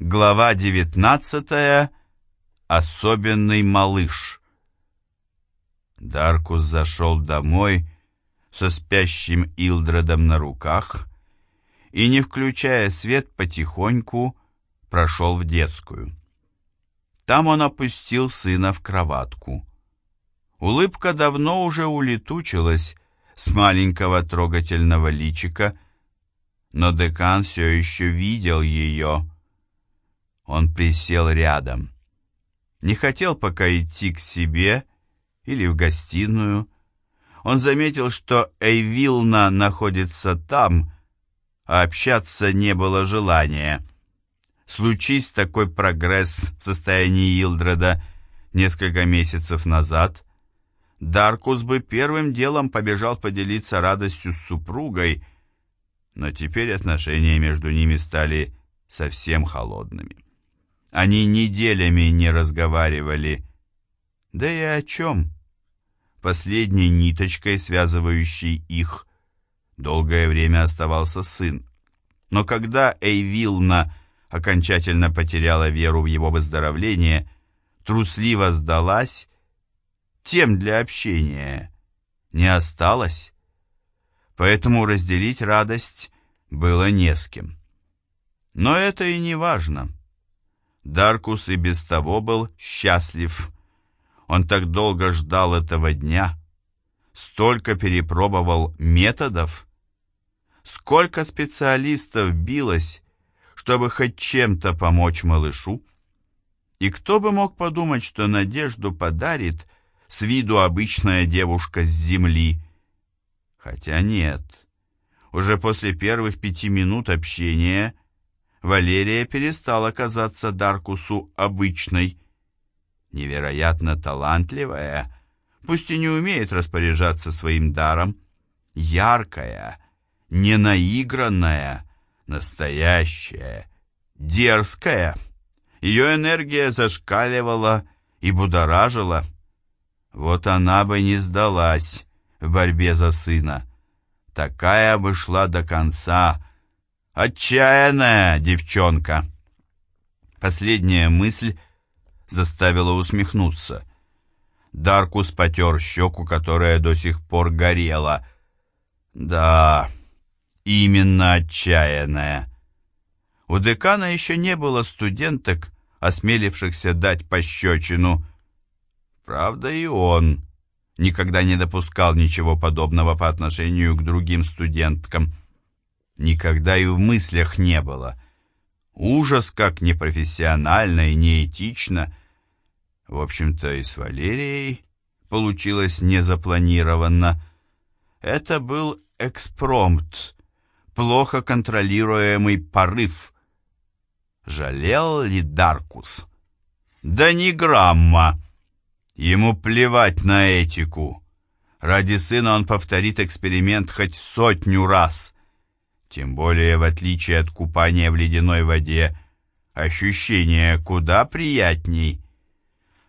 Глава 19. Особенный малыш. Даркус зашел домой со спящим Илдредом на руках и, не включая свет, потихоньку прошел в детскую. Там он опустил сына в кроватку. Улыбка давно уже улетучилась с маленького трогательного личика, но декан все еще видел ее, он присел рядом. Не хотел пока идти к себе или в гостиную. Он заметил, что Эйвилна находится там, а общаться не было желания. Случись такой прогресс в состоянии Илдреда несколько месяцев назад, Даркус бы первым делом побежал поделиться радостью с супругой, но теперь отношения между ними стали совсем холодными. Они неделями не разговаривали. Да и о чем? Последней ниточкой, связывающей их, долгое время оставался сын. Но когда Эйвилна окончательно потеряла веру в его выздоровление, трусливо сдалась, тем для общения не осталось. Поэтому разделить радость было не с кем. Но это и не важно. Даркус и без того был счастлив. Он так долго ждал этого дня, столько перепробовал методов, сколько специалистов билось, чтобы хоть чем-то помочь малышу. И кто бы мог подумать, что надежду подарит с виду обычная девушка с земли. Хотя нет, уже после первых пяти минут общения Валерия перестала казаться Даркусу обычной. Невероятно талантливая, пусть и не умеет распоряжаться своим даром, яркая, ненаигранная, настоящая, дерзкая. Ее энергия зашкаливала и будоражила. Вот она бы не сдалась в борьбе за сына. Такая бы шла до конца, Отчаянная девчонка. Последняя мысль заставила усмехнуться. Даркус потер щеку, которая до сих пор горела. Да, именно отчаянная. У декана еще не было студенток, осмелившихся дать пощечину. Правда, и он никогда не допускал ничего подобного по отношению к другим студенткам никогда и в мыслях не было. Ужас, как непрофессионально и неэтично. В общем-то, и с Валерией получилось незапланированно. Это был экспромт, плохо контролируемый порыв. Жалел ли Даркус? Да ни грамма. Ему плевать на этику. Ради сына он повторит эксперимент хоть сотню раз — тем более, в отличие от купания в ледяной воде, ощущение куда приятней.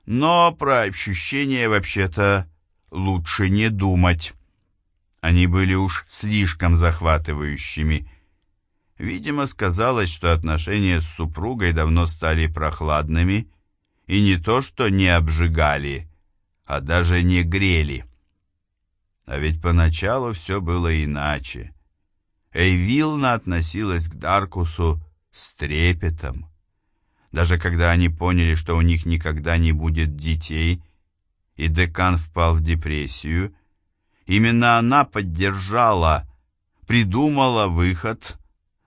Но про ощущения вообще-то лучше не думать. Они были уж слишком захватывающими. Видимо, сказалось, что отношения с супругой давно стали прохладными, и не то что не обжигали, а даже не грели. А ведь поначалу все было иначе. Эйвилна относилась к Даркусу с трепетом. Даже когда они поняли, что у них никогда не будет детей, и декан впал в депрессию, именно она поддержала, придумала выход,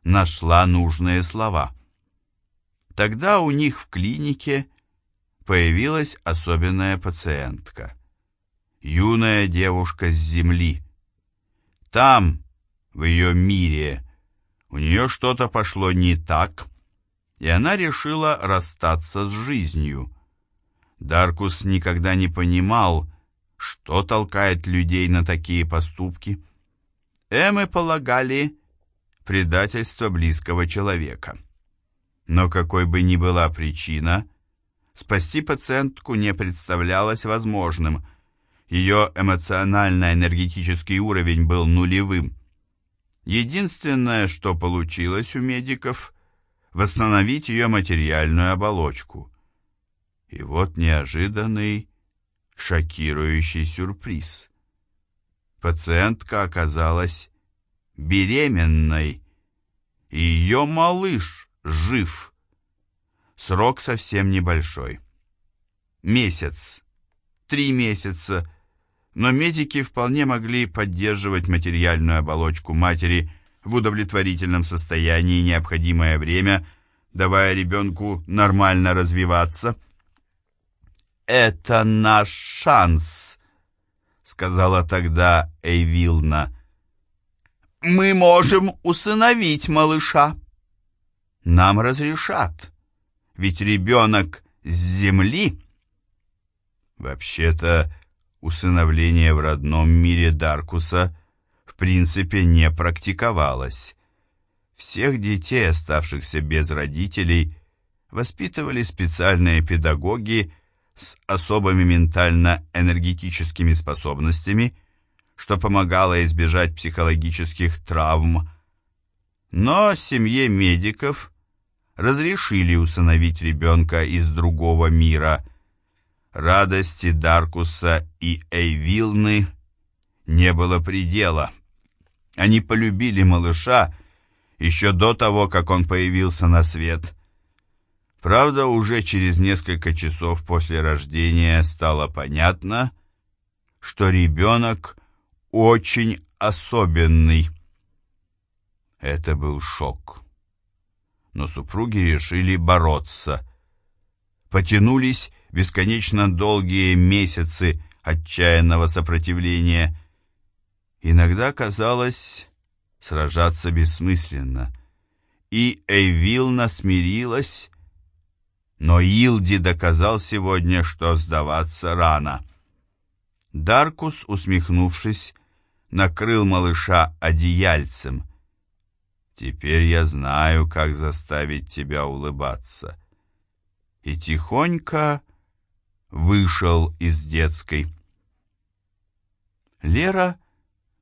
нашла нужные слова. Тогда у них в клинике появилась особенная пациентка. Юная девушка с земли. Там, в ее мире. У нее что-то пошло не так, и она решила расстаться с жизнью. Даркус никогда не понимал, что толкает людей на такие поступки. Эммы полагали предательство близкого человека. Но какой бы ни была причина, спасти пациентку не представлялось возможным. Ее эмоционально-энергетический уровень был нулевым. Единственное, что получилось у медиков, восстановить ее материальную оболочку. И вот неожиданный, шокирующий сюрприз. Пациентка оказалась беременной, и ее малыш жив. Срок совсем небольшой. Месяц, три месяца, но медики вполне могли поддерживать материальную оболочку матери в удовлетворительном состоянии необходимое время, давая ребенку нормально развиваться. «Это наш шанс», — сказала тогда Эйвилна. «Мы можем усыновить малыша. Нам разрешат, ведь ребенок с земли». Вообще-то, усыновление в родном мире Даркуса в принципе не практиковалось. Всех детей, оставшихся без родителей, воспитывали специальные педагоги с особыми ментально-энергетическими способностями, что помогало избежать психологических травм. Но семье медиков разрешили усыновить ребенка из другого мира. Радости Даркуса и Эйвилны не было предела. Они полюбили малыша еще до того, как он появился на свет – Правда, уже через несколько часов после рождения стало понятно, что ребенок очень особенный. Это был шок. Но супруги решили бороться. Потянулись бесконечно долгие месяцы отчаянного сопротивления. Иногда казалось, сражаться бессмысленно. И Эйвилна смирилась но Илди доказал сегодня, что сдаваться рано. Даркус, усмехнувшись, накрыл малыша одеяльцем. «Теперь я знаю, как заставить тебя улыбаться». И тихонько вышел из детской. Лера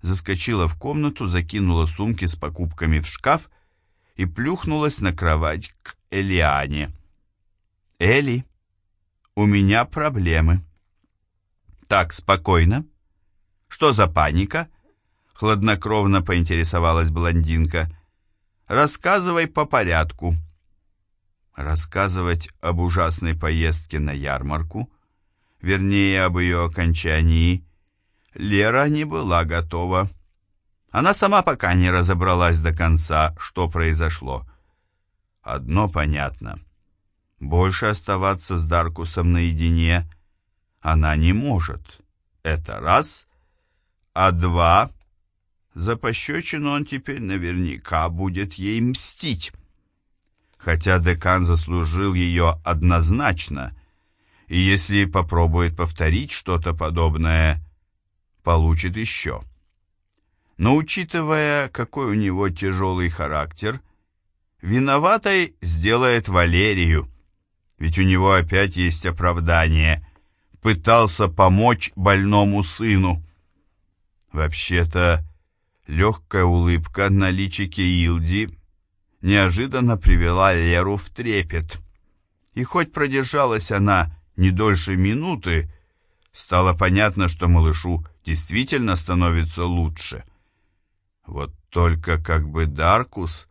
заскочила в комнату, закинула сумки с покупками в шкаф и плюхнулась на кровать к Элиане. «Элли, у меня проблемы». «Так, спокойно. Что за паника?» Хладнокровно поинтересовалась блондинка. «Рассказывай по порядку». Рассказывать об ужасной поездке на ярмарку, вернее, об ее окончании, Лера не была готова. Она сама пока не разобралась до конца, что произошло. Одно понятно — больше оставаться с Даркусом наедине она не может. Это раз. А два... За пощечину он теперь наверняка будет ей мстить. Хотя декан заслужил ее однозначно, и если попробует повторить что-то подобное, получит еще. Но учитывая, какой у него тяжелый характер, виноватой сделает Валерию ведь у него опять есть оправдание. Пытался помочь больному сыну. Вообще-то, легкая улыбка на личике Илди неожиданно привела Леру в трепет. И хоть продержалась она не дольше минуты, стало понятно, что малышу действительно становится лучше. Вот только как бы Даркус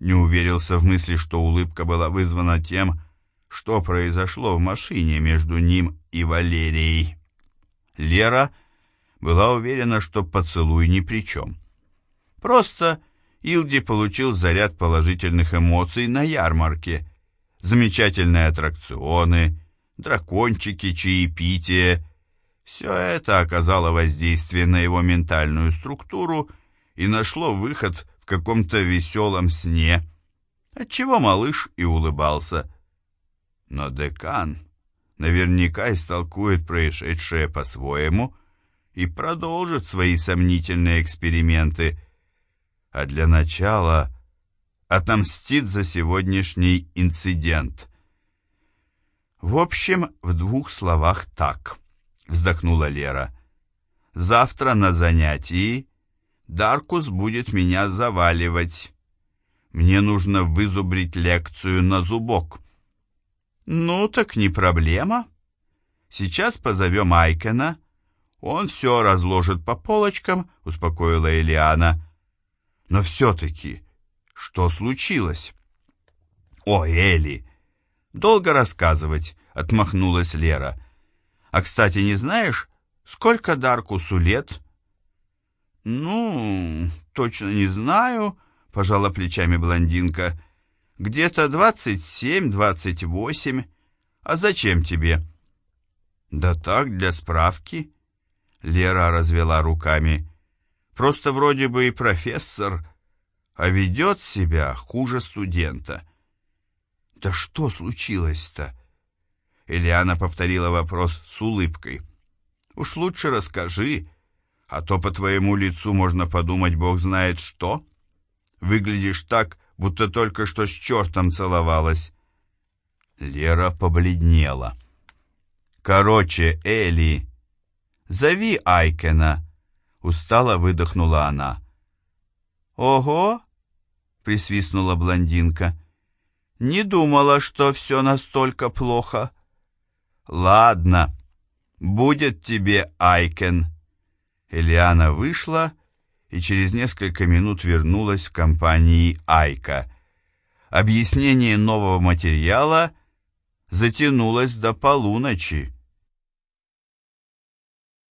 не уверился в мысли, что улыбка была вызвана тем, что произошло в машине между ним и Валерией. Лера была уверена, что поцелуй ни при чем. Просто Илди получил заряд положительных эмоций на ярмарке. Замечательные аттракционы, дракончики, чаепитие. Все это оказало воздействие на его ментальную структуру и нашло выход в каком-то веселом сне, отчего малыш и улыбался. Но декан наверняка истолкует происшедшее по-своему и продолжит свои сомнительные эксперименты, а для начала отомстит за сегодняшний инцидент. В общем, в двух словах так, вздохнула Лера. Завтра на занятии Даркус будет меня заваливать. Мне нужно вызубрить лекцию на зубок». «Ну, так не проблема. Сейчас позовем Айкена. Он все разложит по полочкам», — успокоила Элиана. «Но все-таки, что случилось?» «О, Эли!» «Долго рассказывать», — отмахнулась Лера. «А, кстати, не знаешь, сколько Даркусу лет?» «Ну, точно не знаю», — пожала плечами блондинка. «Где-то двадцать семь, двадцать восемь. А зачем тебе?» «Да так, для справки». Лера развела руками. «Просто вроде бы и профессор, а ведет себя хуже студента». «Да что случилось-то?» Элиана повторила вопрос с улыбкой. «Уж лучше расскажи, а то по твоему лицу можно подумать, бог знает что. Выглядишь так, будто только что с чертом целовалась». Лера побледнела. «Короче, Эли, зови Айкена», — устало выдохнула она. «Ого!» — присвистнула блондинка. «Не думала, что все настолько плохо». «Ладно, будет тебе Айкен». Элиана вышла и через несколько минут вернулась в компании Айка. Объяснение нового материала затянулось до полуночи.